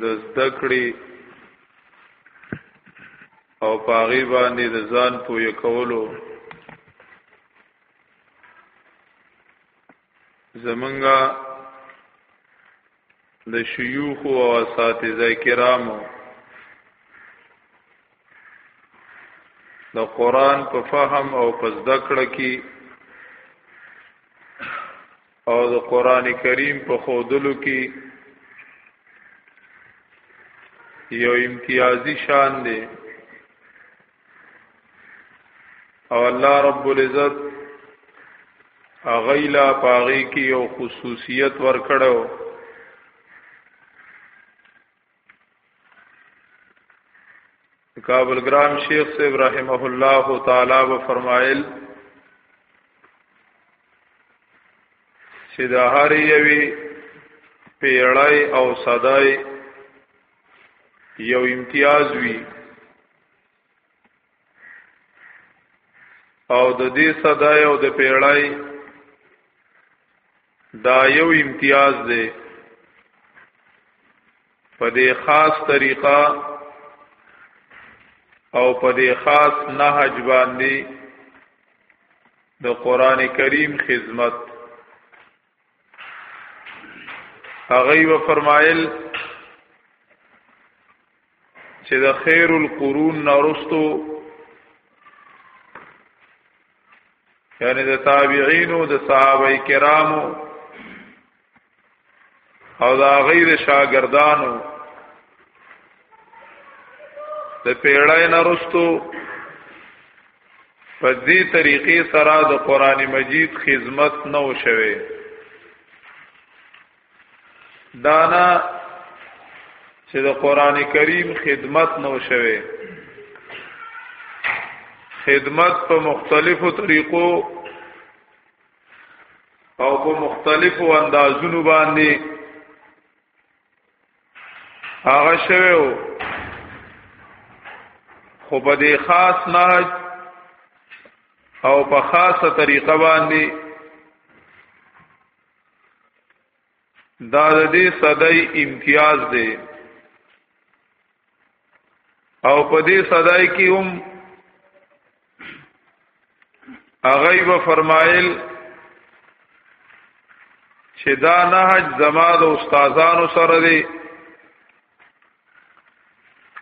د زدکړې او پاغي باندې د ځان پوی کولو زمونږه د شيوخ او اساتذه کرامو د قران په فهم او په زده کړه کې او د قران کریم په خودلو کې یو امتیازی شان دی او الله رب العزت اغیلا پاغي کې یو خصوصیت ورکړو کابل ګرام شیخ سے ابراهیم الله تعالی و فرمایل چې د هر یوي پیړای او صدای یو امتیاز وی او د دې صدای او د پیړای دا یو امتیاز دی په دې خاص طریقه او په دې خاص نهج باندې د قران کریم خدمت هغه و فرمایل چې د خیر القرون نارستو یعنی د تابعین او د صحابه کرامو او د غیر شاګردانو د پیړای نارستو په دې طریقې سره د قران مجید خدمت نه وشوي دانا چې د قران کریم خدمت نو شوه خدمت په مختلفو طریقو او په مختلفو اندازونو باندې هغه شوه خو په دې خاص نه او په خاصه طریقه باندې دا د دې صدای امتیاز دی او په دې صدای کې هم هغه به فرمایل چې دا نهج زما د استادانو سره دی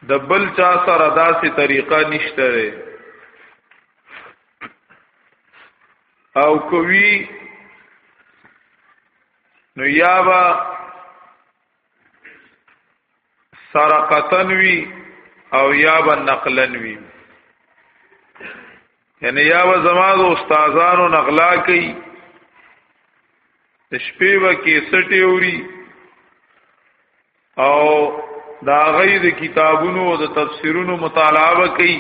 د بل چا سره داسې طریقه نشته او کوي نو یا با سرقتن وی او یا با نقلن وی یعنی یا با زما د استادانو نقلا کوي شپې به کې سټي اوري او دا غي د کتابونو او د تفسیرونو مطالعه وکي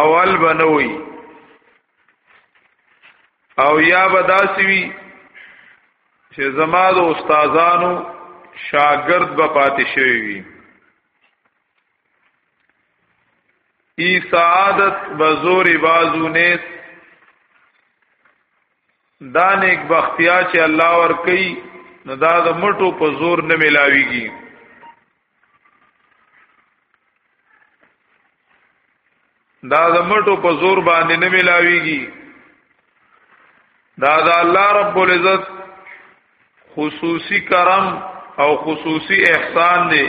اول بنوي او یا بداسوي چې زما د استادانو شاګرد به پاتې شوی وي ای سعادت بزور بازو نیست دا نیک بختیا چې الله ور کوي نو دا د مټو په زور نه ملاويږي دا د مټو په زور باندې نه ملاويږي دا د الله رب العزت خصوصي کرم او خصوصي احسان دی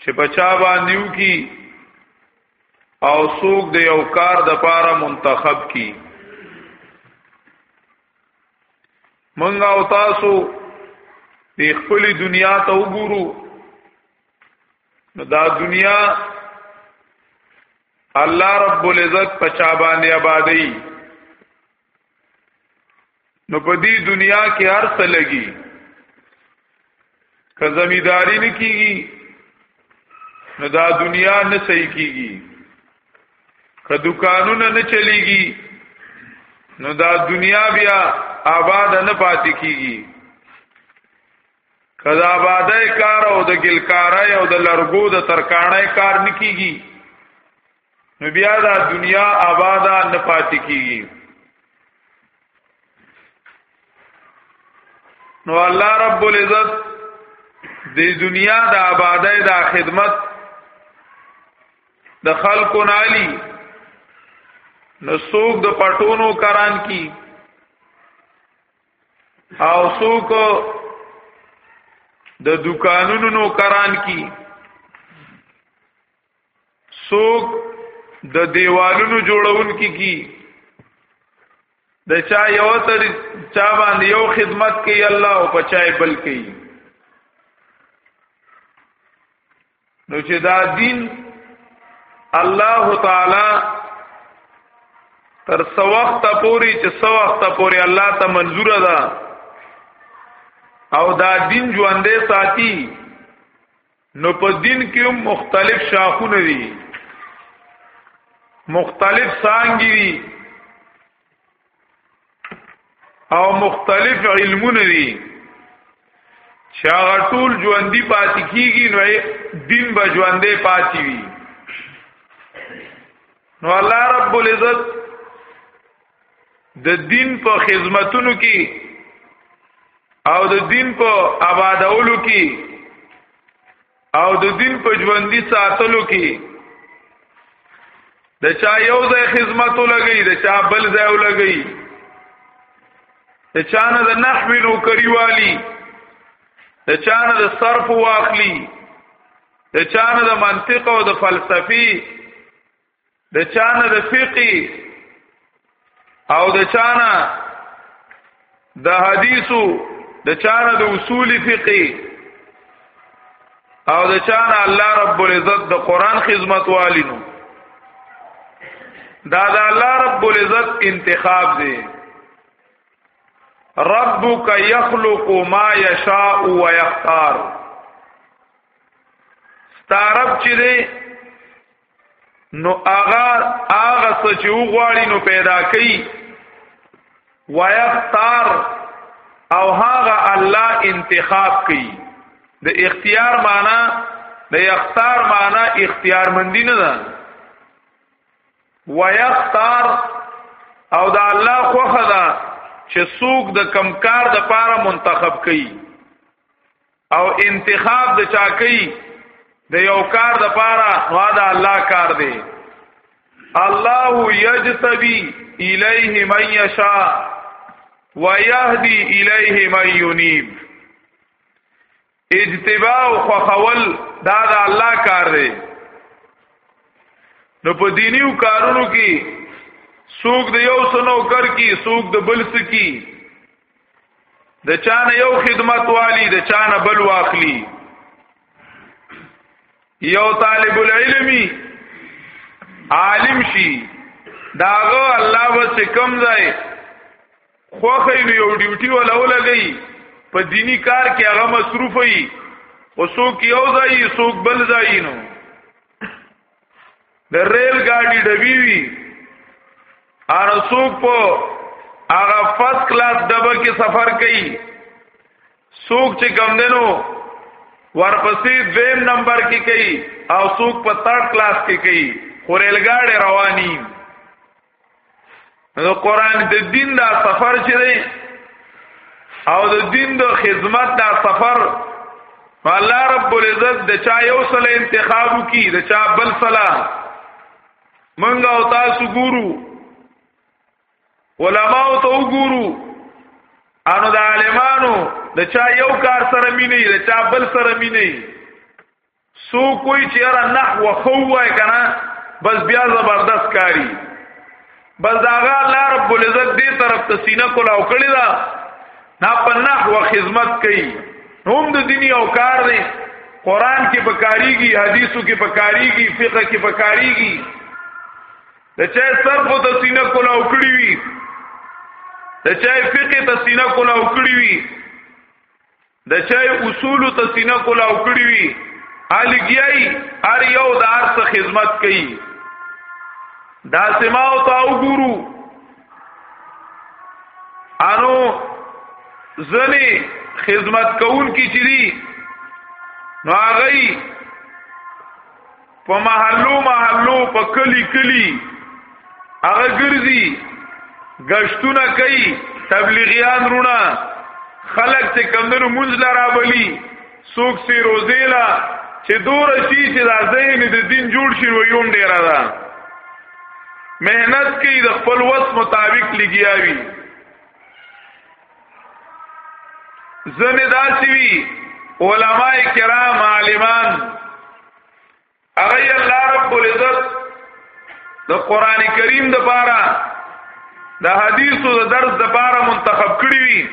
چې بچا باندې وکي او سوق د یو کار د پاره منتخب کی منګه او تاسو د خپل دنیا ته وګورو نو دا دنیا الله رب العزت پچا باندې آبادی نو په دې دنیا کې هر څه لګي که زمیداری نه کیږي نو دا دنیا نه صحیح کیږي که دکانونه نه چلیږي نو دا دنیا بیا آباد نه پاتې کیږي که دا آبادای کار او د ګلکارای او د لرګو د ترکانای کار نه کیږي نو بیا دا دنیا آبادا نه پاتې کیږي نو الله رب العزت د دنیا د آبادای د خدمت د خلکو نالی نو سوق د پټونو کران کی او سوق د دکانونو نو کران کی سوق د دیوالونو جوړون کی کی د چا یو تر چا باندې یو خدمت کوي الله او پچای بل کوي نو چې دا دین الله تعالی تر څو وخت پوري چې څو وخت پوري الله ته منظور ده او دا دین ژوندې ساتي نو په دین کې هم مختلف شاخونه دي مختلف څانګې دي او مختلف علمونه دي چې هغه ټول ژوندۍ پاتې کیږي نو دین به ژوندې پاتې وي نو الله رب العزت د دین په خدمتونو کې او د دین په آبادولو کې او د دین په ژوندۍ ساتلو کې د چا یو ځای خدمت ولګي د چا بل ځای ولګي د چا نه د نحو نو کریوالي د چا نه د صرف واخلي د چا نه د منطق او د فلسفي د چانه د فقه او د چانه د حدیثو د چانه د اصول فقه او د چانه الله رب العزت د قران خدمت والینو دا د الله رب العزت انتخاب دی ربک یخلق ما یشاء و یختار ستارب چې نو اغا اغا سچو غواړي نو پیدا کوي ويختار او هغه الله انتخاب کوي د اختیار معنی د اختیار معنی اختیار مندی نه ده ويختار او دا الله خوخه ده چې څوک د کمکار د پاره منتخب کړي او انتخاب د چا کوي د یو کار د پاره نو دا الله کار دی الله یجتبی الیه من یشاء ویهدی الیه من ینیب اجتباع او خول دا د الله کار دی نو په دینیو کارونو کې سوق د یو سنو کر کی سوق د بل سکی د چانه یو خدمت والی د چانه بل واخلی یو طالب العلمی عالم شي داغه الله وس کم ځای خوخه نو یو ډیوټي ولا ولګي په دینی کار کې هغه مصروف وي او څوک یو ځای څوک بل ځای نو د ریل ګاډي ډبی وی ار سوق په هغه فرست کلاس ډبه کې سفر کوي سوق چې کم دینو ورپسې دویم نمبر کې کوي او سوق په تھرد کلاس کې کوي خو ریل ګاډي رواني نو قران د دین دا سفر چې دی او د دین د خدمت دا سفر الله رب العزت د چا یو سره انتخاب کی د چا بل سره منګه او تاسو ګورو علماء ته وګورو انو د عالمانو د چا یو کار سره مینه د چا بل سره مینه سو کوئی چې را نحو خو وای کنه بس بیا زبردست کاری بس داغه الله رب العزت دې طرف ته سینه کولا او کړی دا نا په نحو خدمت کوي هم د دیني او کار دی قران کې پکاريږي حدیثو کې پکاريږي فقہ کې پکاريږي د چا صرف ته سینه کولا او کړی وی د چا فقہ ته سینه کولا او کړی وی د چای اصول ته سینه کولا وکړي وي الګیای ار یو د ارث خدمت کوي دا سما او تا وګورو انو زنی خدمت کون کی چری نو هغه په محلو محلو په کلی کلی هغه ګرځي گشتونه کوي تبلیغیان رونه خلق ته کمندونو منځ لرا بلی سوک سی روزیلا چې دور شي چې دا ذهن د دین جوړ شي نو یوم ډیر ده مهنت کوي د خپل وس مطابق لګیاوی زنه داسي وی علما کرام عالمان هغه الله رب العزت د قران کریم د پاره د حدیثو د درس د پاره منتخب کړی وی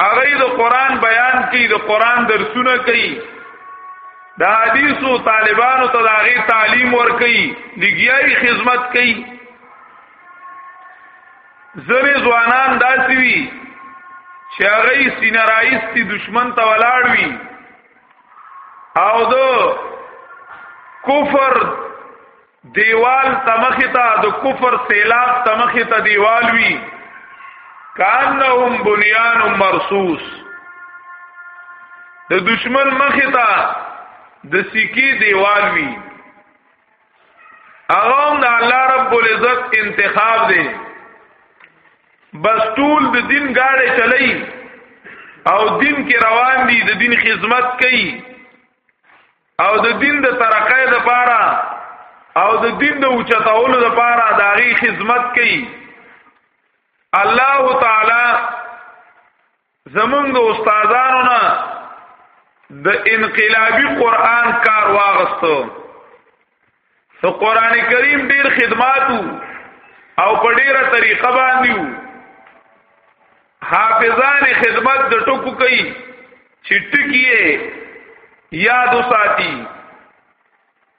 هغه د قران بیان کوي د قران درسونه کوي د حدیثو طالبانو ته د هغه تعلیم ور کوي لګیاي خدمت کوي زری ځوانان داسي وي چې هغه سینه راایستي دشمن ته ولاړ وي او دو کفر دیوال تمختا د کفر سیلاب تمختا دیوال وی کانهم بنیان مرصوص د دشمن مختا د سکی دیوال وی هغه هم د الله رب العزت انتخاب دی بس ټول د دین گاډه چلی او دین کې روان دي د دین خدمت کوي او د دین د ترقې د پاره او د دین د اوچتاولو د پاره د هغه خدمت کوي الله تعالی زمونږ د استادانو نه د انقلابي قران کار واغستو ته قران کریم ډیر خدماتو او په ډیره طریقه باندې وو حافظان خدمت د ټکو کوي چې ټکیه یاد وساتي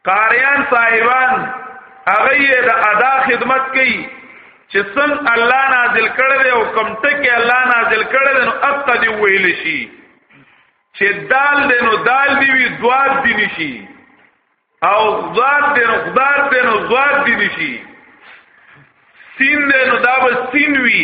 قاریان صاحبان هغه د ادا خدمت کوي چې څنګه الله نازل کړی دی او کوم ټکی الله نازل کړی دی نو اقا دی ویل شي چې دال دی نو دال دی وی دواد دی نشي او ذات دی نو خدار دی نو ذات دی نشي سین دی نو دا به سین وی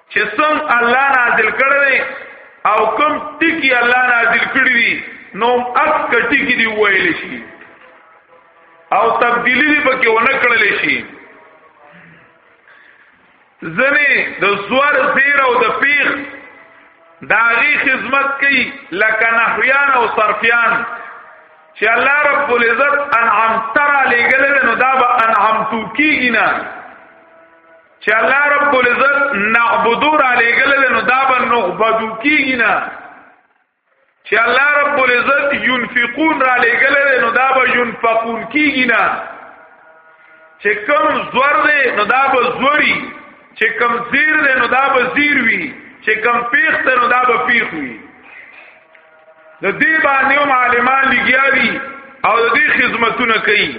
چې څنګه الله نازل کړی او کوم ټکی الله نازل کړی دی نو اک کټی کې دی ویل شي او تبدیلی دی پکې ونه کړل شي ځنې د زوار زیر او د پیخ داغي خدمت کوي لکه نحویان او صرفیان چې الله رب العزت انعام ترا لګل نو دا به انعام تو کیږي نه چې الله رب العزت نعبدو را لګل نو دا به نعبدو کیږي نه چې الله رب العزت ينفقون را لګل نو دا به ينفقون کیږي نه چې کم زور دی نو دا به زوري چې کم زیر دی نو دا به زیر وي چې کم پیخ دی نو دا به پیخ وي د دې باندې عالمان لګیا دي او د دې خدمتونه کوي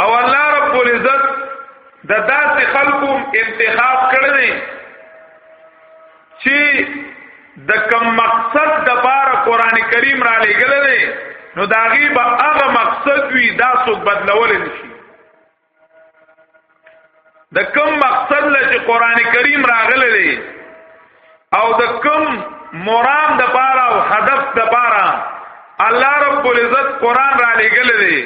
او الله رب العزت د داسې خلکو انتخاب کړی چې د کم مقصد د بار قران کریم را لګل دي نو داغي به هغه مقصد وي دا څوک بدلول نشي د کوم مقصد لچ قران کریم راغلی دی او د کوم مرام د پاره او هدف د پاره الله رب العزت قران را لګل دی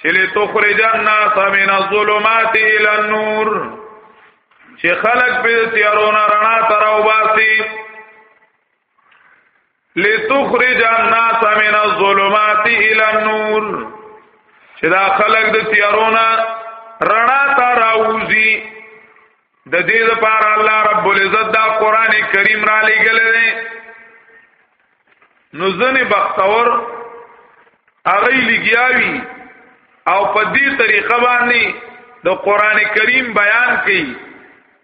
چې له تخرج الناس من الظلمات الى النور چې خلق به تیارونه رڼا تر او باسي لتخرج الناس من الظلمات الى النور چې دا خلق د تیارونه رڼا ته راوځي د دې لپاره الله رب العزت دا قران کریم را لېګل دی نو ځنې بختور هغه لګیاوی او په دې طریقه باندې د قران کریم بیان کړي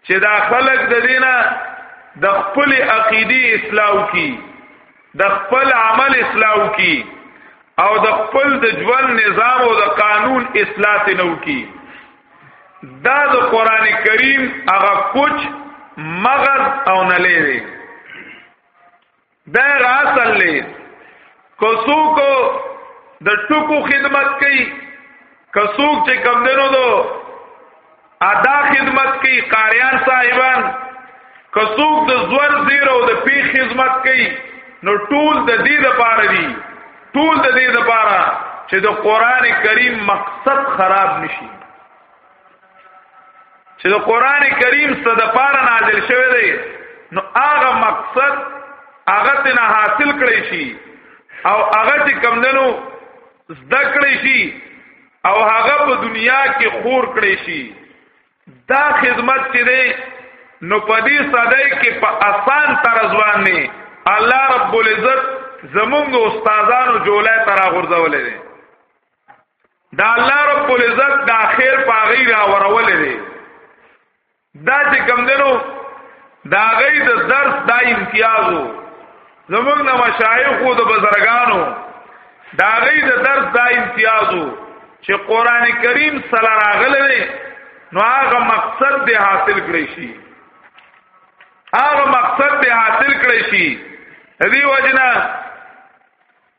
چې دا خلق د دینه د خپل عقیدی اصلاح کی د خپل عمل اصلاح کی او د خپل د ژوند نظام او د قانون اصلاح تنو کی دا د قران کریم هغه کوچ مغز او نلې دی دا راتل له کوڅو کو د ټکو خدمت کوي کڅوک چې کم دینو دو ادا خدمت کوي قاریان صاحبان کڅوک د زور زیرو د پی خدمت کوي نو ټول د دې لپاره دي ټول د دې لپاره چې د قران کریم مقصد خراب نشي چې د قران کریم څخه د پاره نازل شوی دی نو هغه مقصد هغه تنه حاصل کړی شي او هغه چې کمندنو زده کړی شي او هغه په دنیا کې خور کړی شي دا خدمت چې دی نو په دې صدای کې په آسان طرز باندې الله رب العزت زمونږ استادانو جولای ترا غورځولې دي دا الله رب العزت دا خیر پاغی را ورولې دی دا چې کم دنو دا غي د درس دا امتیازو زمونږ نه مشایخ او د بزرګانو دا غي د درس دا امتیازو چې قران کریم سره راغلې نو هغه مقصد دې حاصل کړی شي هغه مقصد دې حاصل کړی شي دی وجنا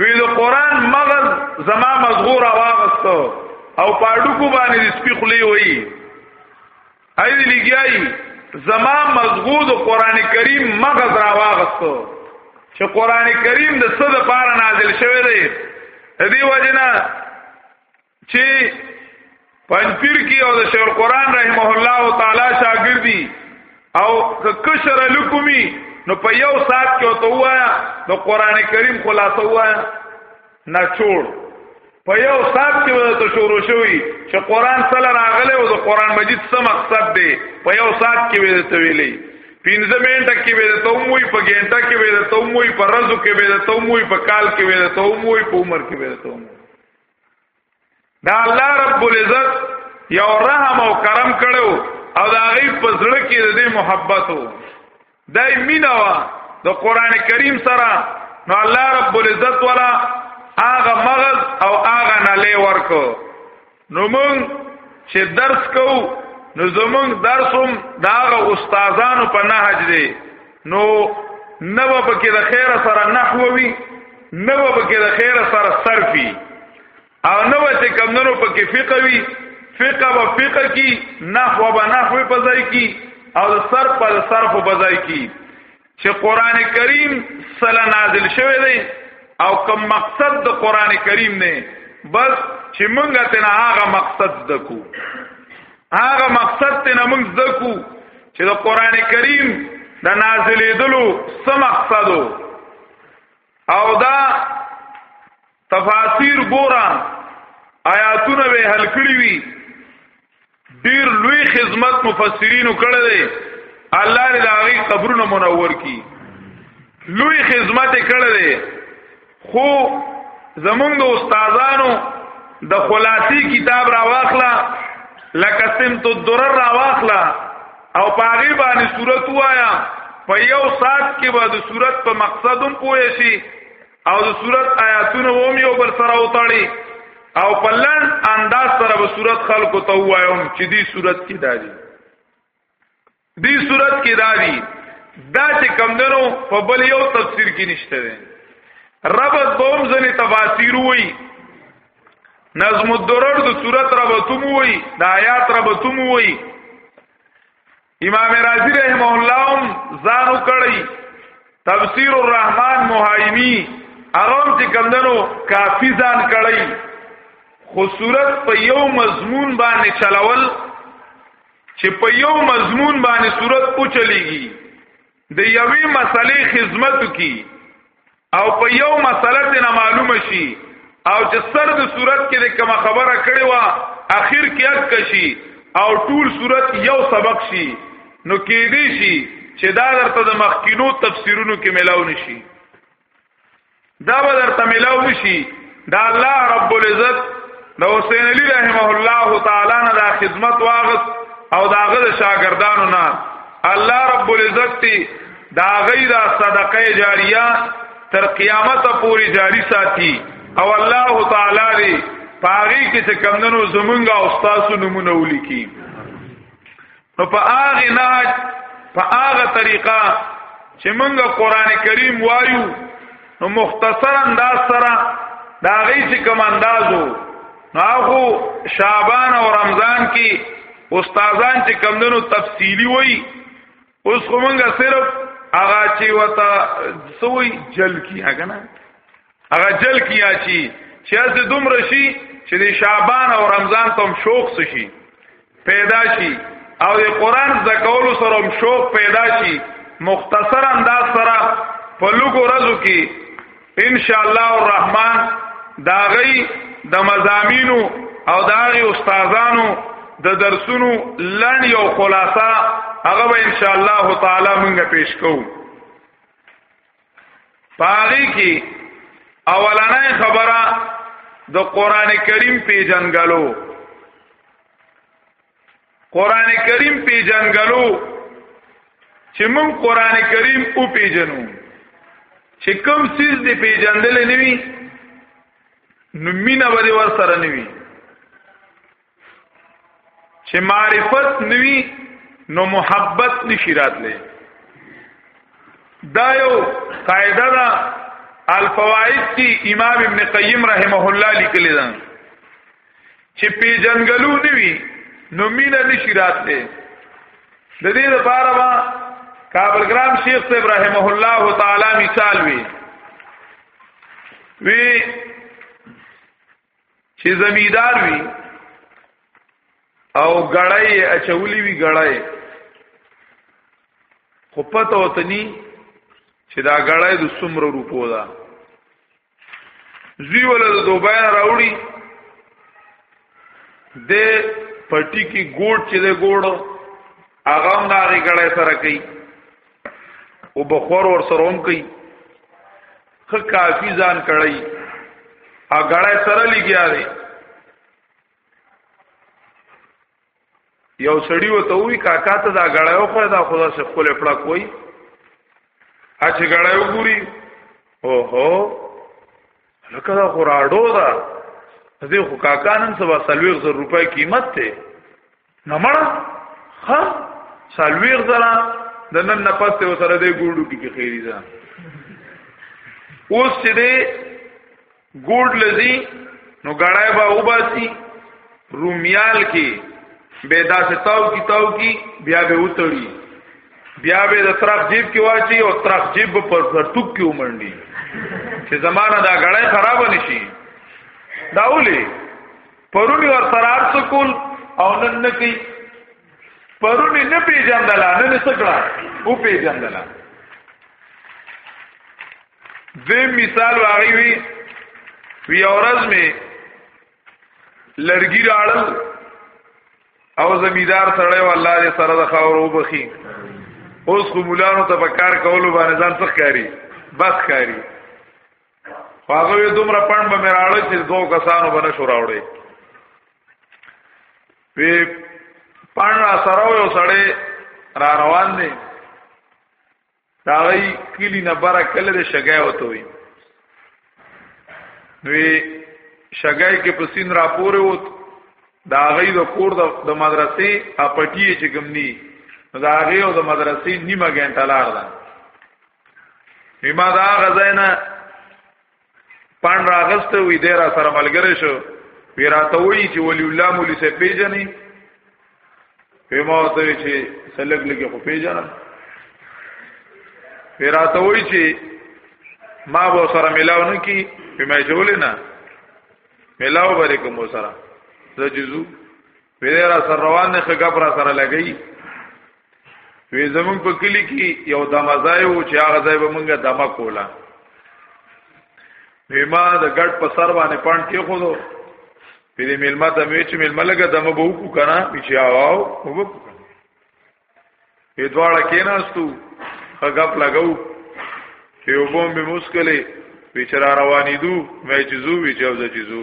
وی د قران مغز زما مزغور واغستو او پاډو کو باندې د سپی خلی وای اې لګیای زما مزغو د قران کریم مغز را واغستو چې قران کریم د څه د پاره نازل شوی دی دې وجنه چې پنځپیر کې او د شیخ القرآن رحمه الله تعالی شاګردي او کشر لکمی نو په یو سات کې او ته وایا نو قران کریم خلاصو وایا نه چور په یو سات کې ته شروع شوی چې قران سره راغله او د قران مجید څه مقصد دی په یو سات کې وته ویلې پینځه منټه کې به ته موي په ګنټه کې به ته موي په ورځو کې به ته موي په کال کې به ته موي په عمر کې به ته موي دا الله رب العزت یو رحم او کرم کړو او دا غي پزړه کې د دې محبت وو دای مینا وا د قران کریم سره نو الله رب العزت والا هغه مغز او هغه نلې ورکو نو مونږ چې درس کوو نو زمونږ درسوم داغه استادانو په نهج دی نو نو په کې د خیر سره نحو وی نو په کې د خیر سره صرفي او نو چې کمندونو په کې فقه وی فقه و فقه کی نحو و نحو په ځای کی او صرف په صرف په ځای کی چې قران کریم سره نازل شوی دی او کوم مقصد د قران کریم نه بس چې مونږ ته نه هغه مقصد دکو هغه مقصد ته نه موږ ځکو چې د قران کریم د نازلېدلو څه مقصد او دا تفاسیر ګورا آیاتونه به حل کړی وي ډیر لوی خدمت مفسرینو کړی دی الله دې هغه قبرونه منور کړي لوی خدمت کړی دی خو زمونږ د استادانو د خلاصي کتاب را واخلا لکه سمت الدرر را واخلا او پاغي باندې صورت وایا په یو سات کې به د صورت په مقصدوم پوه شي او د صورت آیاتونه هم یو بل سره وتاړي او په لن انداز سره به صورت خلکو ته وایو چې دې صورت کې دایي دې صورت کې دا دی دا چې کمندنو په بل یو تفسیر کې نشته دی ربط دوم ځنې تفاسیر وایي نظم الدرر د صورت ربطوم وایي د آیات ربطوم وایي امام رازی رحمه الله هم ځانو کړی تفسیر الرحمن مهایمی اغم چې کمندنو کافی ځان کړی خو صورت په یو مضمون باندې چلول چې په یو مضمون باندې صورت اوچلېږي د یوې مسلې خدمت کی او په یو مسله ته نه معلومه شي او چې سر د صورت کې د کومه خبره کړې و اخر کې اټ کشي او ټول صورت یو سبق شي نو کې دی شي چې دا درته د مخکینو تفسیرونو کې ملاو نشي دا به درته ملاو شي دا الله رب العزت د حسین علی رحمه الله تعالی نه دا خدمت واغس او دا غد شاګردانو نه الله رب العزت تی دا غیدا صدقه جاریه تر قیامت پوری جاری ساتي او الله تعالی دی پاری کې چې کمندونو زمونږه او تاسو نمونه ولیکي نو په هغه نهج په هغه طریقه چې موږ قران کریم وایو نو مختصر انداز سره دا غي چې کوم اندازو نو هغه شعبان او رمضان کې استادان چې کمندونو تفصیلی وای اوس خو موږ صرف هغه چې وتا سوی جل کی هغه نه هغه جل کیا چی چې از دوم رشي چې د شعبان او رمضان تم شوق شي پیدا شي او د قران د کولو سره هم شوق پیدا شي مختصر انداز سره په لوګو ورځو کې ان شاء الله الرحمن دا غي د مزامینو او دا غي استادانو د درسونو لړ یو خلاصہ هغه ان شاء الله تعالی مونږه پیش کوو پاغي کی اولنې خبره د قران کریم پیجنګلو قران کریم پیجنګلو چې موږ قران کریم او پیجنو چې کوم سیز دی پیجندل نه وي نو مینا به ور سره نه وي چې معرفت نوي نو محبت نشی راتلی دا یو قاعده ده الفوائد کی امام ابن قیم رحمه الله لیکلی ده چې پی جنگلو نوي نو مینه نشی راتلی د دې لپاره وا کابل ګرام شیخ صاحب رحمه الله تعالی مثال وی وی چې زمیدار وي او غړای اچولی وی غړای خو پته وتنی چې دا غړای د څومره روپو ده زوی ول د دوبای راوړي د پټی کی ګوډ چې د ګوډ هغه هم دا غړای سره کوي او بخور ور سره هم کوي خ کافی ځان کړی ا غړای سره لګیا دی یو سړی وته وی کاکا ته دا غړایو خو دا خدا سے خپل پړه کوي اچ غړایو ګوري او هو لکه دا خراډو دا دې خو کاکا نن سبا سلوي زر روپۍ قیمت ته نمړه ها سالویر زرا د نن نه پسته وسره دی ګوډو کې خیری ده اوس چې دی ګوډ لذي نو غړای با وباسي رومیال کې به دا ستاو کی تاو کی بیا به وتړي بیا به د ترخ جیب کې واچي او ترخ جیب پر ټوک کې ومنډي چې زمانہ دا غړای خراب نشي داولي پرونی ور سره ارڅ کول او نن نه کوي پرونی نه پیژندل نن سکړه او پیژندل دې مثال واغی وی وی اورز می لرګی راړل او زمیدار سره والله دې سره د خاورو بخي اوس خو مولانو ته په کار کولو باندې ځان څخ کاری بس کاری هغه دومره پړم به مراړه چې دوه کسانو باندې شو راوړي وی پړم را سره یو سړی را روان دی دا وی کلی نه بره کله د شګای وته وی وی شګای کې پسین را پورې ووت دا غي د کور د مدرسې اپټی چې ګمنی دا غي او د مدرسې نیمه ګنټه لار ده ما دا غزاینه پان راغسته وی دی را سره ملګری شو وی راته وی چې ولی الله مولی سه پیژنې په ما ته چې سلګ لګي خو پیژنم وی راته وی چې ما به سره ملاو نه کی په ما جوړ نه ملاو باندې کوم سره زجزو ویره را سره روان نه خګب را سره لګی وی زمون په کلی کې یو دمزای وو چې هغه ځای به مونږه دما کولا وی ما د ګډ په سر باندې پان کې خو دو په دې ملما ته مې چې ملما لګه دما به وکړو کنه چې آواو وو په دواړه کې ناستو خګب لګو چې وبوم به مشکلې بیچاره روانې دو مې چې زو وی چې او چې زو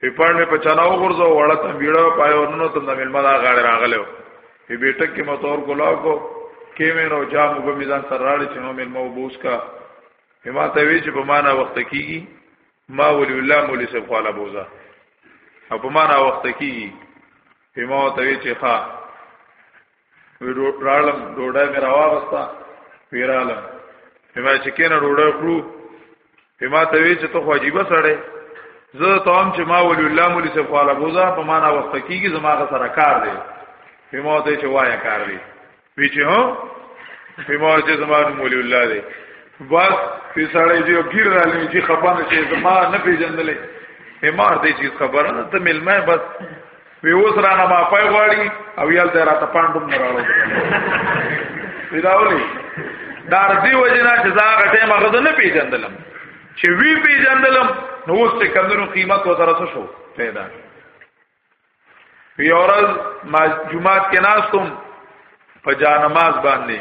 په پړ مې په چاناو غرزو وړه ته بیړه پایو نو ته د ملما دا غاړه راغلو په بیٹک کې متور ګلاو کو کې مې نو جام وګ میزان سره راړي چې نو ملما وبوس کا هما ته وی چې په معنا وخت کیږي ما ولی الله مولي سب خاله بوزا او په معنا وخت کیږي هما ته وی چې ها وی رالم ډوډۍ مې راوغستا پیرالم ما چې کینه ډوډۍ خورو ما ته وی چې ته خو عجیب سړی زه ته هم چې ما ولی الله مولي څه خواله بوزا په معنا وخت کیږي زما سره کار دی ما ته چې وایا کار دی وی چې هو ما چې زما مولي الله دی بس په سړی چې غیر را لې چې خپانه چې زما نه پیژندلې همار دې چې خبره ته ملمه بس وی اوس را نه مافای غواړي او یل ته را ته پاندوم نه راوړو پیداولي دار دی وجنا چې دا غټه مغزه نه پیژندلم چې وی پیژندلم نو اوس ته کمنو قیمت و سره شو پیدا وی اورز ما جمعات کې ناستم په جانماز باندې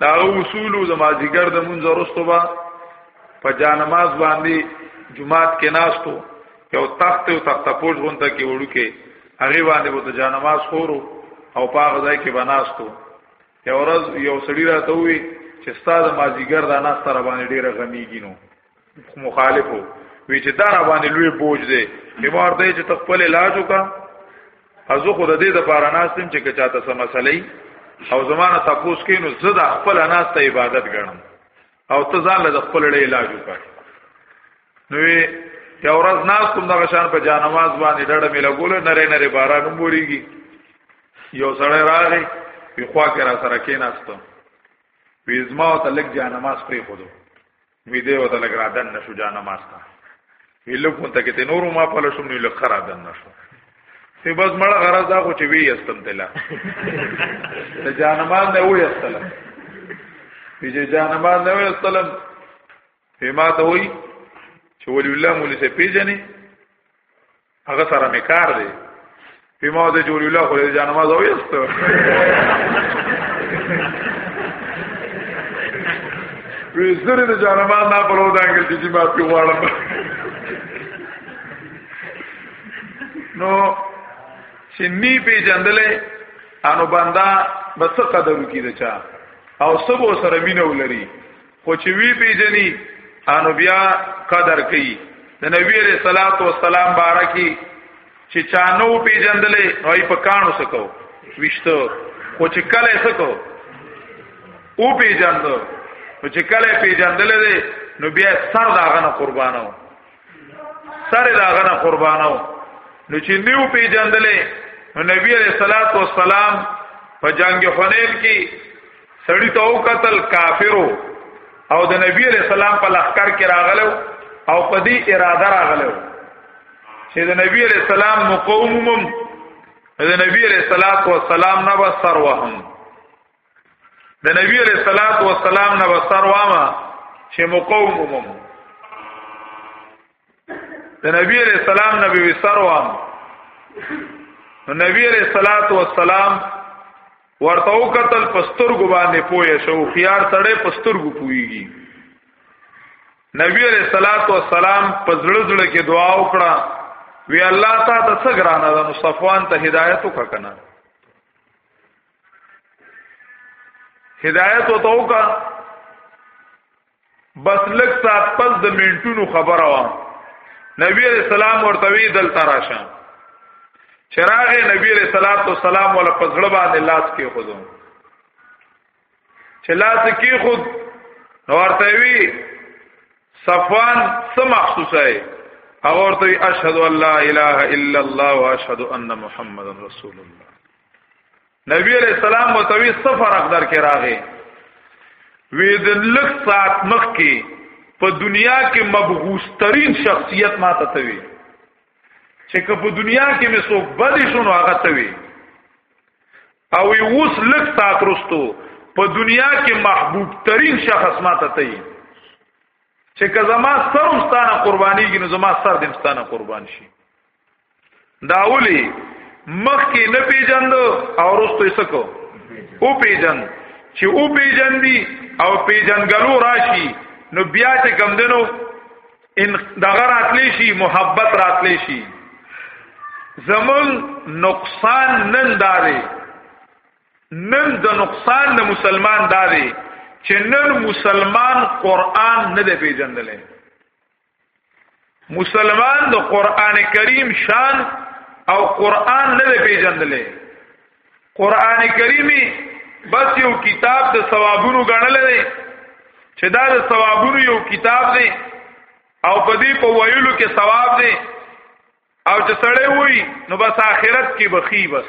دا اصول د مازیګر د منځ ورستو با په جانماز باندې جمعات کې ناستو یو تخت او تخت پوج غونته کې وړو کې هغه باندې وو ته جانماز خورو او پاغه ځای کې بناستو یو ورځ یو سړی راته وی چې استاد مازیګر دا ناس تر باندې ډیره غمیږي نو مخالفو وی چې دا را باندې لوی بوج دی بیمار دی چې خپل علاج وکا ازو خود دې د پاره ناستم چې چاته سم مسلې او زمانه تاسو کې نو زه د خپل ناس ته عبادت ګڼم او ته ځان له خپل له علاج وکړ نو یو ورځ ناس کوم دغه شان په جانماز باندې ډډه مې لګول نری نری باران موريږي یو سړی راغی په خوا کې را سره کېناستو ویزما او تلک جانماز پرې خودو وی دی او تلک را دن نشو جانماز ته ویلو کوم ته کې نورو ما په لښم نه لخرا دن نشو سی بس مړه غرض دا خو چې وی استم تلا ته جانمان نه وی استلم چې جانمان نه وی استلم په ما ته وی چې ولی الله مولي سه پیژنې هغه سره مې کار دی په ما د جوړ الله خو د جنماز او یست وی زره د جنماز نه پرو د انګل چې ما په واړم نو چې نی په جندلې انو بندا بس قدر کی دچا او سبو سره مينو لري خو چې وی پیجنی انو بیا قدر کوي د نبی علیہ الصلات والسلام بارکی چې چانو پیجندلې نوې په کانو سکو وشتو خو چې کله سکو او پیجندو نو چې کله پیجندلې نو بیا سر داغه نه قربانو سره دا غنه قربانو نو چې نیو پیجندلې نو نبی علیہ الصلات والسلام په جنگ حنین کې سړی ته او قتل کافرو او د نبی علیہ السلام په لخر کې راغلو او په دې اراده راغلو چې د نبی علیہ السلام مقومم د نبی علیہ الصلات والسلام نه وسر وهم د نبی علیہ الصلات والسلام نه وسر وامه چې مقومم د نبی علیہ السلام نه وسر وام نو نبی علیہ الصلات والسلام ورته او قتل پستر ګو باندې پوهه شو خيار سړې پستر ګو پويږي نبی علیہ الصلات والسلام پزړه زړه کې دعا وکړه وی الله تا ته څه ګرانه ده نو صفوان ته هدایت وکړه هدایت او توکا بس لک سات پس د منټونو خبره وا نبی علیہ السلام ورته وی دل تراشه چراغ نبی علیہ الصلوۃ والسلام ول پزړه باندې لاس کې خودو چې لاس کې خود نو ورته وی صفوان څه مخصوصه ای هغه ورته اشهد ان لا اله الا الله واشهد ان محمدن رسول الله نبی علیہ السلام متوی سفر اقدر کې راغې وې د لک سات مخ کې په دنیا کې مبغوث ترين شخصیت ماته توي چې که په دنیا کې مې څوک بد شونو هغه توي او اوس لک سات رستو په دنیا کې محبوب ترين شخص ماته توي چې که زما سر مستانه قربانيږي نو زما سر دمستانه قربان شي داولی مخ کې نه پیجند او رستو یې سکو او پیجن چې او پیجن دی او پیجنګلو راشي نو بیا چې کم دنو ان دغه راتلی شي محبت راتلی شي زمون نقصان نن داري نن د نقصان د مسلمان داري چې نن مسلمان قران نه دی پیژندلې مسلمان د قران کریم شان او قران نه پیژندلې قران کریمي بس یو کتاب د ثوابونو غنل دی چې دا د ثوابونو یو کتاب دی او په دې په ویلو کې ثواب دی او چې سړی وای نو بس آخرت کې بخي بس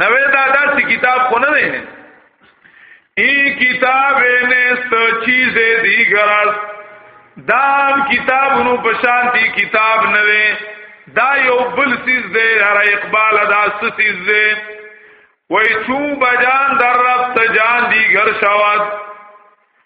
نو دا داسې کتاب خو نه دی ای کتاب نیست چیز دیگر است دام کتابونو پشانتی کتاب نوی دا یو بل سیز دی هر اقبال دا سیز دی وی چون بجان در رب تجان دیگر شود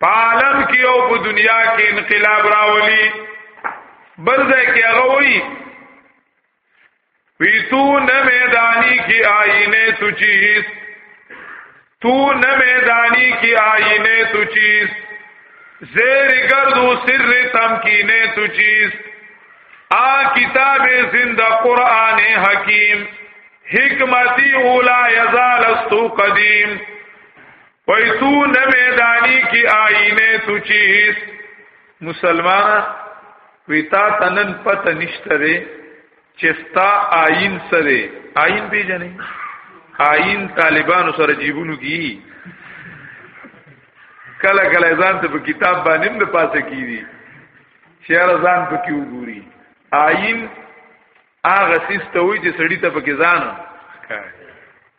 په عالم کې او په دنیا کې انقلاب راولي بل ځای کې هغه وایي وی تو نه میدانی کې آئینه تو چیز تو نه میدانی کې آئینه تو چیز زیر گردو سر تمکینه تو چیز آ کتاب زندہ قرآن حکیم حکمتی اولا یزال استو قدیم پیتو نه میدانی کی آئینه تو چیز مسلمان وی تا تنن پته نشته دی چې ستا آئین سره آئین پیژنې آئین طالبانو سره جیبونو کی کله کله ځان ته په کتاب باندې نه پاسه کیږي شعر ځان په کیو ګوري آئین هغه سیستوي چې سړی ته په کې ځان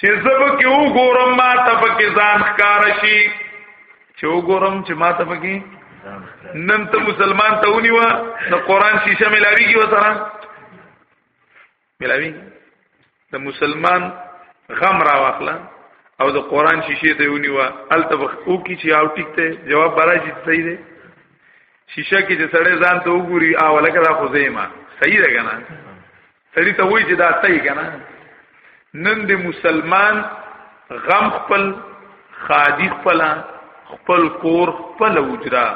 چې زب کې وګورم ما ته پکې ځان ښکار شي چې وګورم چې ما ته پکې نن ته مسلمان ته ونی و نو قران شیشه ملاوی کی وسره ملاوی د مسلمان غم را واخلا او د قران شیشه ته ونی و الته وخت او کی چې او ټیک ته جواب برای چې صحیح دی شیشه کې چې سړی ځان ته وګوري او لکه را خو زېما صحیح ده کنه سړی ته وای چې دا ته یې کنه نن د مسلمان غم خپل خادی خپل خپل کور خپل اجرا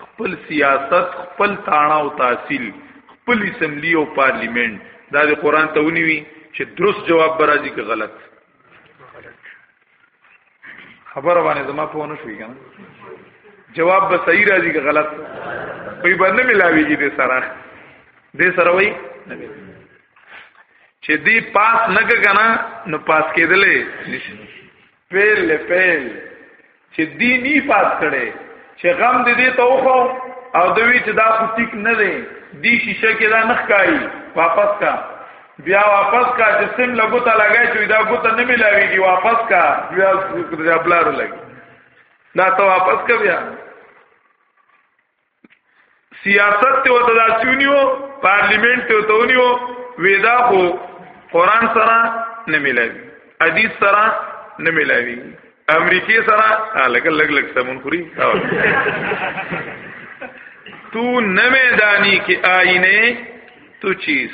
خپل سیاست خپل تاڼه او تحصیل خپل اسمبلی او پارلیمنت دا د قران ته ونیوي چې درست جواب برازي که غلط خبر باندې زما په ونه شوې کنه جواب به صحیح راځي که غلط وي باندې ملاويږي دې سره دې سره وي چې دې پاس نه کنه نو پاس کېدلې پیل له پیل چې دې ني پاس کړي چې غم دې دې توخو او دوی چې دا خو ټیک نه دی دی شیشه کې دا نخ کاری واپس کا بیا واپس کا چې سم له ګوته لګای چې دا ګوته نه ملاويږي واپس کا بیا جبلارو لګي دا ته واپس کا بیا سیاست ته وته دا سونیو پارلیمنت ته وته ونیو ودا خو قران سره نه ملاوي حدیث سره نه ملاوي امریکای سره لګ لګ لګ سمون خوري تو نه میدانی کې آینه تو چیز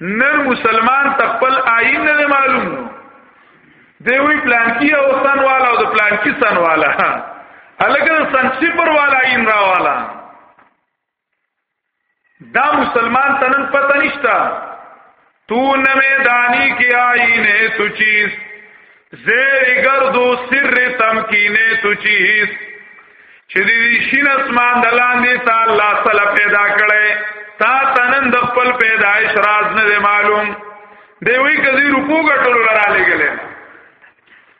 نن مسلمان تخپل آئین نه معلوم نو دی وی پلان کی او سن والا او د پلان کی سن والا الګ سن صفر والا آئین را والا دا مسلمان تنن پتہ نشتا تو نہ میدانی کی آئی نے تو چیز زیر گردو سر تمکینے تو چیز چې دې شین اسمان د لاندې تا الله تعالی پیدا کړي تا تنن د خپل پیدایش راز نه معلوم دی وی کدی رکوع غټول را لګلې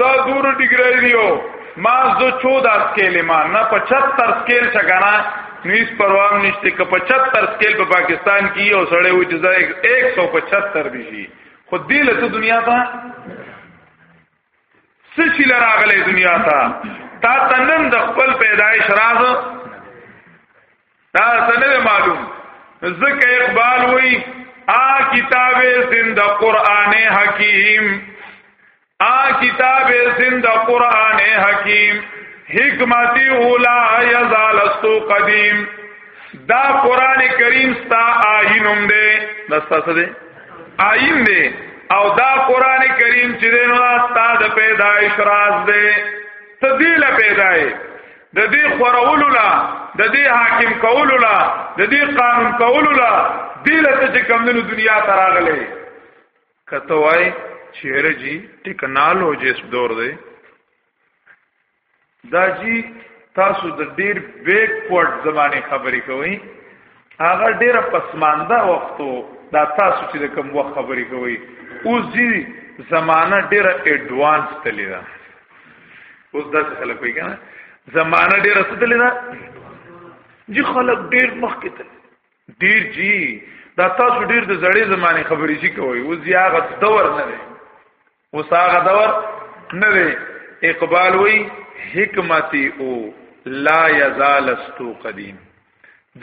دا دور ډیګری دیو ما زو 14 سکیل ما نه 75 سکیل څنګه نیس پروام نشته که 75 سکیل په پاکستان کې او سړی و چې 175 دی شي خو دې له دنیا ته څه شي لراغله دنیا ته تا تنن د خپل پیدایش راز دا سنه معلوم ذکر اقبال وی آ کتاب زند قرآن حکیم آ کتاب زند قرآن حکیم حکمت اولا یزال استو قدیم دا قرآن کریم ستا آئینم دے دستا سا دے آئین دے او دا قرآن کریم چې دینو ستا د پیدایش راز دے تدیل پیدای د دې خورولو لا د دې حاکم کولو لا د دې قانون کولو لا دلته چې کمندونو دنیا تراغله کته وای چیرې جی ټیکنالوژیست دور دی دا جی تاسو د ډیر بیک پورت زمانه خبرې کوئ هغه ډیر پسمانده وختو دا تاسو چې کوم وخت خبرې کوئ اوس جی زمانہ ډیره اډوانس تللی دا اوس دا خلک وی کنه زمانہ ډیره ستللی دا جی خلک ډیر مخکې تللی ډیر جی دا تاسو ډیر د زړې زمانه خبرې شي کوي او زیاغه دور نه دی او ساغه دور نه دی اقبال وی حکمتي او لا یزال استو قدیم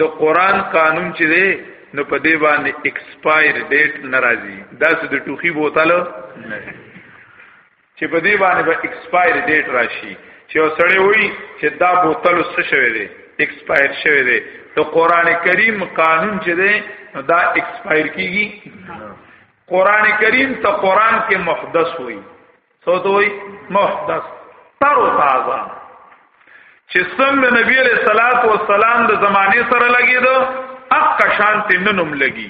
د قران قانون چې دی نو په دې باندې ایکسپایر ډیټ ناراضي دا څه د ټوخي بوتل نه چې په دې باندې به ایکسپایر ډیټ راشي چې وسړی وي چې دا بوتل څه شوی دی ایکسپایر شوی دی ته قران کریم قانون چې دی دا ایکسپایر کیږي قران کریم ته قران کې محدث وي څه ته وي محدث تر او تازه چې څنګه نبی علیہ الصلوۃ والسلام د زمانه سره لګیدو اق شانت ننم لګي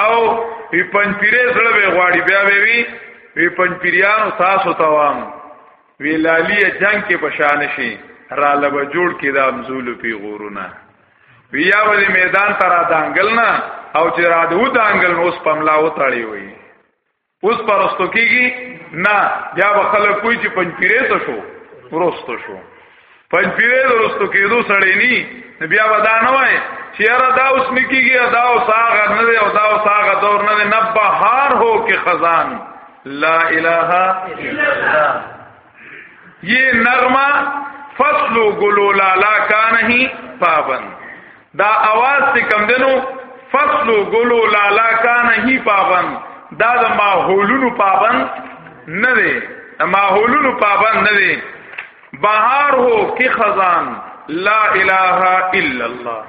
او وی پنځپیرې زړه به غواړي بیا به وی وی پنځپیریانو تاسو توام وی لالی جنگ کې پشان شي را لب جوړ کې د امزول پی غورونه بیا ولې میدان ترا دانګل نه او چې را دو دانګل نو اوس پملا وتاړي وي اوس پرستو کیږي نه بیا به خلک کوی چې پنځپیرې ته شو ورستو شو پنځپیرې ورستو کېدو سړی ني بیا به دا نه وای چې یاره دا اوس نکیږي دا اوس هغه نه دی او دا اوس هغه دور نه دی نه بهار هو کې خزان لا اله الا الله یہ نغمہ فصل و گلو لالا کا نہیں پابند دا आवाज چې کم دنو فصل ګلو لالا کان هی پابند دا د ماحولونو پابند نه دی د ماحولونو پابند نه دی بهار هو کی خزان لا اله الا الله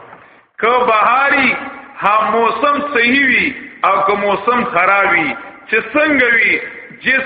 که بهاری ها موسم صحیح وي او که موسم خرابي چې څنګه وي جس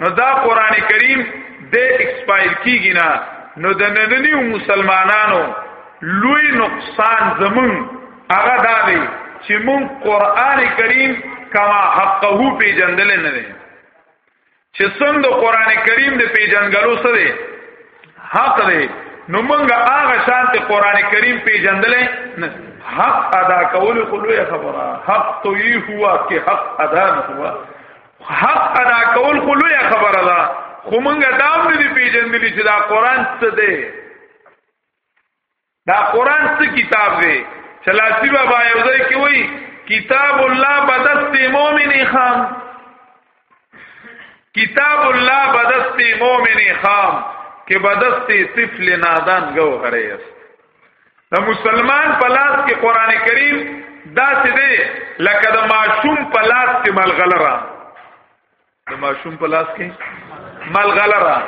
نو دا قران کریم د ایکسپایر کیږي نه نو د نننی مسلمانانو لوی نقصان زمون هغه دا دی چې مون قران کریم کما حقه پیجندل نه دی چې څنګه قران کریم د پیجنګلو سره حق دی نو مونږه هغه شانت قران کریم پیجندل نه حق ادا کول خو لوی خبره حق تو یی هوا کې حق ادا نه هوا حق ادا کول خو لوی خبره ده خو مونږه دا هم نه پیژندلی چې دا قران څه دی دا قران څه کتاب دی چلاسی بابا یو ځای کې وایي کتاب الله بدست مؤمن خام کتاب الله بدست مؤمن خام که بدست طفل نادان گوهره است د مسلمان په لاس کې قران کریم داسې دی لکه د ماشوم په لاس کې ملغلره د ماشوم په لاس کې ملغلره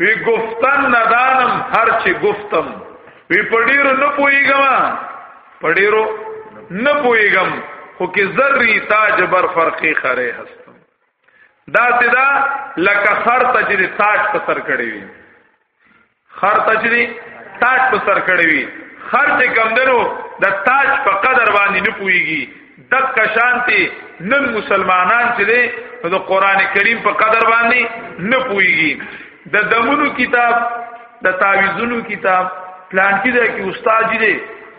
وی گفتن ندانم هر چی گفتم وی پډیرو نه پویګم پډیرو نه پویګم خو کې ذری تاج بر فرقې خره هستم دا سدا لکه خر ته چې تاج په سر کړی وی خر ته چې تاج په سر کړی وي خر چې کمدنو د تاج په قدر باندې نه پويږي د کشانتي نن مسلمانان چې دي د قران کریم په قدر باندې نه پويږي د دمونو کتاب د تعویذونو کتاب پلان کې دی کې استاد دی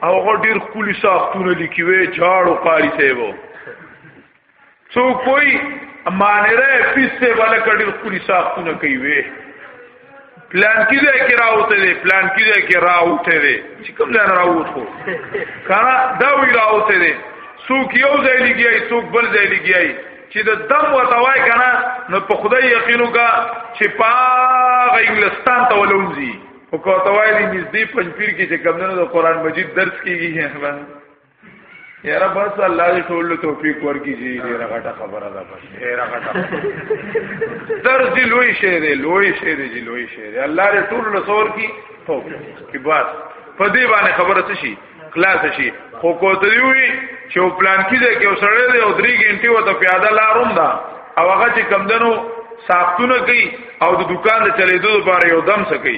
او هغه ډیر خولي ساختونه لیکي وي جاړو قاری سیبو څو کوئی مانره پیسته والا کډی خوري ساختونه کوي وي پلان کې ځای کې راوته دي پلان کې ځای کې راوته دي چې کوم ځای راوته کانا دا وی راوته دي څوک یو ځای لګیای څوک بل ځای لګیای چې د دم وتوای کنه نو په خدای یقینو کا چې پا انګلستان ته ولومځي او کوتوای دې نږدې پنځپیر کې چې کمنو د قران مجید درس کیږي یاره بس الله دې ټول له توفیق ورکړي جی ډیره غټه خبره ده بس ډیره غټه درس دی لوی شی دی لوی شی دی جی لوی شی دی الله دې ټول له څور کی توفیق کی بس په دې باندې خبره څه شي خلاص شي خو کوته دی وی چې پلان کې دی کې وسړې دی او درې غنټې وته پیاده لاروم دا او هغه چې کمدنو ساختونه کوي او د دکان د چلیدو لپاره یو دم سکی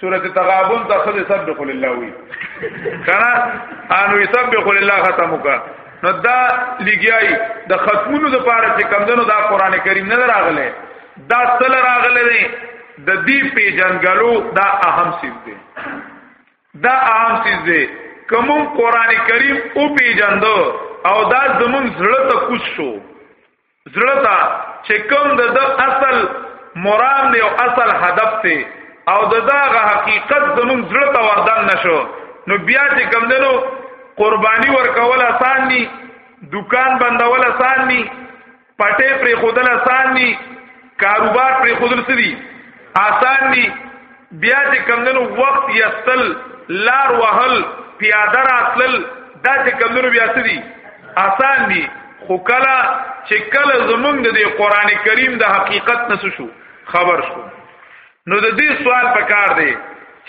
سورۃ تغابن ته خدای سبح لله وی کنه انو سبح لله ختم وکا نو دا لګیای د ختمونو د پاره چې کمندونو دا قران کریم نه راغله دا سل راغله دی د دې پیجنګلو دا اهم سیز دی دا اهم سیز دی کوم قران کریم او پیجندو او دا زمون زړه ته کوڅ شو زړه ته چې کوم د اصل مرام دی او اصل هدف دی او دغه حقیقت زموږ زړه ته وردن نشو نو بیا چې کوم دنو قربانی ورکول آسان دي دکان بندول آسان دي پټه پر خودل آسان دي کاروبار پر خودل سدي آسان دي بیا چې کمندنو وخت یستل لار وهل پیاده راتل دا چې کمندنو بیا سدي آسان دي خو کله چې کله زمونږ د قران کریم د حقیقت نس شو خبر شو نو د دې سوال پکار دی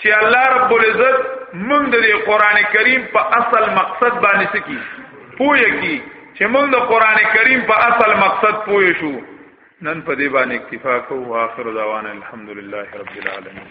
چې الله رب العزت موږ د قران کریم په اصل مقصد باندې سکی پوهه کی چې موږ د قران کریم په اصل مقصد پوه شو نن په دې باندې اکتفا کوو اخر دعوانا الحمدلله رب العالمین